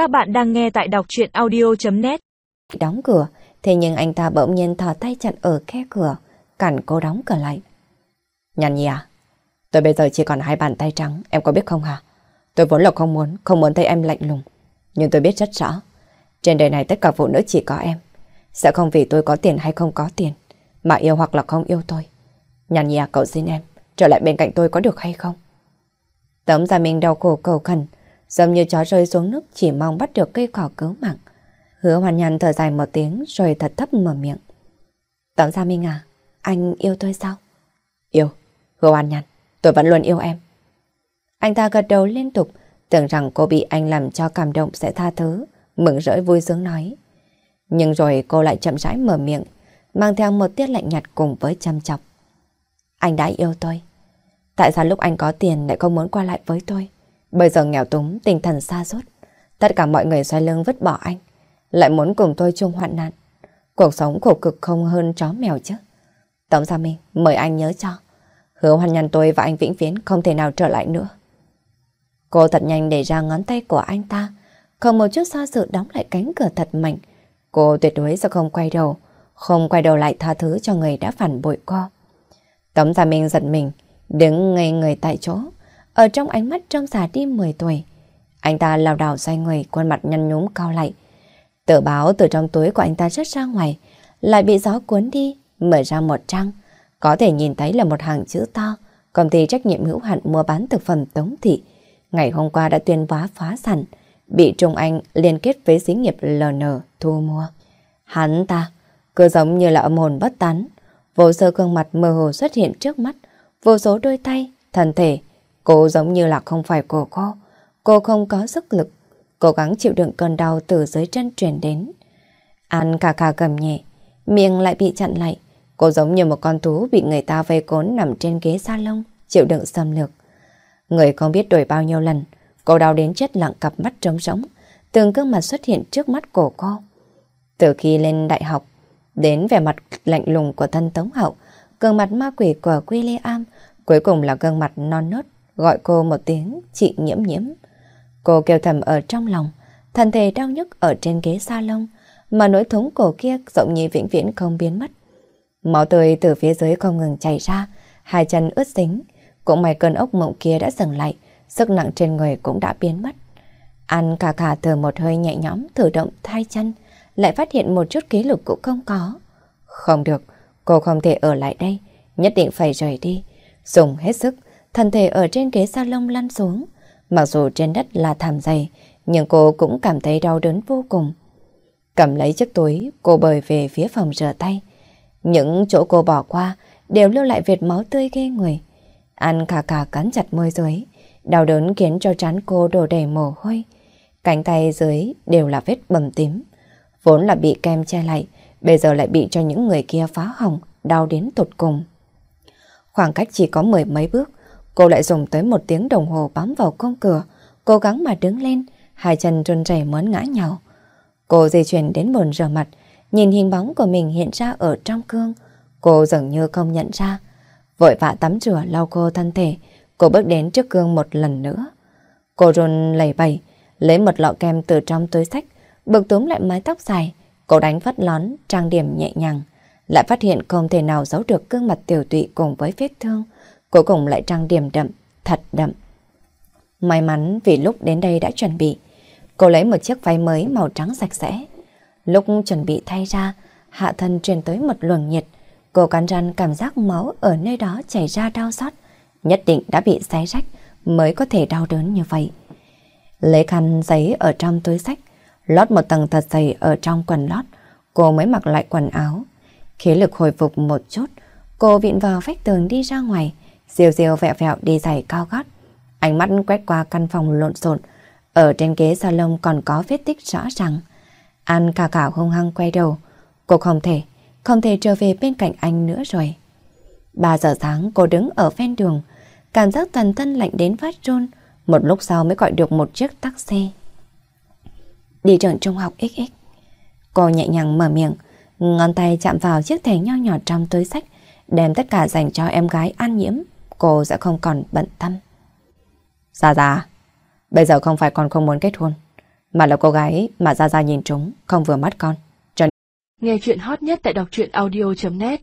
Các bạn đang nghe tại đọc chuyện audio.net Đóng cửa, thế nhưng anh ta bỗng nhiên thò tay chặn ở khe cửa, cản cô đóng cửa lại. Nhàn nhi à? Tôi bây giờ chỉ còn hai bàn tay trắng, em có biết không hả? Tôi vốn là không muốn, không muốn thấy em lạnh lùng. Nhưng tôi biết rất rõ, trên đời này tất cả phụ nữ chỉ có em. Sẽ không vì tôi có tiền hay không có tiền, mà yêu hoặc là không yêu tôi. Nhàn nhi à, cậu xin em, trở lại bên cạnh tôi có được hay không? Tấm Gia Minh đau khổ cầu khẩn, giống như chó rơi xuống nước chỉ mong bắt được cây cỏ cứu mạng. Hứa hoàn nhàn thở dài một tiếng rồi thật thấp mở miệng. Tấm Gia Minh à, anh yêu tôi sao? Yêu, hứa hoàn nhàn, tôi vẫn luôn yêu em. Anh ta gật đầu liên tục, tưởng rằng cô bị anh làm cho cảm động sẽ tha thứ, mừng rỡ vui sướng nói. Nhưng rồi cô lại chậm rãi mở miệng, mang theo một tiết lạnh nhạt cùng với chăm chọc. Anh đã yêu tôi. Tại sao lúc anh có tiền lại không muốn qua lại với tôi? Bây giờ nghèo túng, tinh thần xa sút Tất cả mọi người xoay lưng vứt bỏ anh. Lại muốn cùng tôi chung hoạn nạn. Cuộc sống khổ cực không hơn chó mèo chứ. tống Gia Minh, mời anh nhớ cho. Hứa hoàn nhân tôi và anh vĩnh viễn không thể nào trở lại nữa. Cô thật nhanh để ra ngón tay của anh ta. Không một chút do dự đóng lại cánh cửa thật mạnh. Cô tuyệt đối sẽ không quay đầu. Không quay đầu lại tha thứ cho người đã phản bội cô. Tống Gia Minh giật mình, đứng ngây người tại chỗ, ở trong ánh mắt trong già đi 10 tuổi. Anh ta lảo đảo xoay người, khuôn mặt nhăn nhúm cao lại. Tờ báo từ trong túi của anh ta rớt ra ngoài, lại bị gió cuốn đi, mở ra một trang. Có thể nhìn thấy là một hàng chữ to, công ty trách nhiệm hữu hạn mua bán thực phẩm Tống Thị. Ngày hôm qua đã tuyên bá phá sản, bị Trung Anh liên kết với xí nghiệp LN thu mua. Hắn ta, cứ giống như là âm hồn bất tán, vô sơ gương mặt mơ hồ xuất hiện trước mắt, vô số đôi tay, thân thể. Cô giống như là không phải của cô. Cô không có sức lực, cố gắng chịu đựng cơn đau từ dưới chân truyền đến. An cà cà cầm nhẹ, miệng lại bị chặn lại. Cô giống như một con thú bị người ta vây cốn nằm trên ghế salon, chịu đựng xâm lược. Người không biết đổi bao nhiêu lần, cô đau đến chết lặng cặp mắt trống rỗng, từng gương mặt xuất hiện trước mắt của cô. Từ khi lên đại học, đến vẻ mặt lạnh lùng của thân Tống Hậu, gương mặt ma quỷ của William, cuối cùng là gương mặt non nớt, gọi cô một tiếng chị nhiễm nhiễm. Cô kêu thầm ở trong lòng, thân thể đau nhức ở trên ghế salon, mà nỗi thống cổ kia rộng như vĩnh viễn không biến mất. Máu tươi từ phía dưới không ngừng chảy ra, hai chân ướt dính, cũng may cơn ốc mộng kia đã dừng lại, sức nặng trên người cũng đã biến mất. Ăn cà cà thở một hơi nhẹ nhõm thử động thay chân, lại phát hiện một chút ký lục cũng không có. Không được, cô không thể ở lại đây, nhất định phải rời đi. Dùng hết sức, thân thể ở trên ghế salon lăn xuống. Mặc dù trên đất là thảm dày, nhưng cô cũng cảm thấy đau đớn vô cùng. Cầm lấy chiếc túi, cô bơi về phía phòng rửa tay. Những chỗ cô bỏ qua đều lưu lại vệt máu tươi ghê người. Ăn cà cà cắn chặt môi dưới, đau đớn khiến cho trán cô đổ đầy mồ hôi. Cánh tay dưới đều là vết bầm tím. Vốn là bị kem che lại, bây giờ lại bị cho những người kia phá hỏng, đau đến tột cùng. Khoảng cách chỉ có mười mấy bước, cô lại dùng tới một tiếng đồng hồ bám vào công cửa, cố gắng mà đứng lên, hai chân run rẩy muốn ngã nhào. Cô di chuyển đến bồn rửa mặt, nhìn hình bóng của mình hiện ra ở trong gương. Cô dường như không nhận ra. Vội vã tắm rửa lau khô thân thể, cô bước đến trước gương một lần nữa. Cô run lẩy bẩy, lấy một lọ kem từ trong túi sách, bực túm lại mái tóc dài. Cô đánh phát lón, trang điểm nhẹ nhàng. Lại phát hiện không thể nào giấu được gương mặt tiểu tụy cùng với vết thương. Cuối cùng lại trang điểm đậm, thật đậm. May mắn vì lúc đến đây đã chuẩn bị. Cô lấy một chiếc váy mới màu trắng sạch sẽ. Lúc chuẩn bị thay ra, hạ thân truyền tới một luồng nhiệt. Cô cắn răng cảm giác máu ở nơi đó chảy ra đau xót. Nhất định đã bị xé rách mới có thể đau đớn như vậy. Lấy khăn giấy ở trong túi sách, lót một tầng thật dày ở trong quần lót, cô mới mặc lại quần áo. Khí lực hồi phục một chút, cô viện vào vách tường đi ra ngoài, diều diều vẹo vẹo đi giày cao gót. Ánh mắt quét qua căn phòng lộn xộn, ở trên ghế salon còn có vết tích rõ ràng. An cả cả hung hăng quay đầu, cô không thể, không thể trở về bên cạnh anh nữa rồi. 3 giờ sáng cô đứng ở ven đường, cảm giác toàn thân lạnh đến phát run, một lúc sau mới gọi được một chiếc taxi. Đi trường trung học XX. Cô nhẹ nhàng mở miệng, ngón tay chạm vào chiếc thẻ nho nhỏ trong túi sách, đem tất cả dành cho em gái an nhiễm. Cô sẽ không còn bận tâm. Gia Gia, bây giờ không phải còn không muốn kết hôn. mà là cô gái mà Gia Gia nhìn trúng, không vừa mắt con. Nghe chuyện hot nhất tại đọc truyện audio.net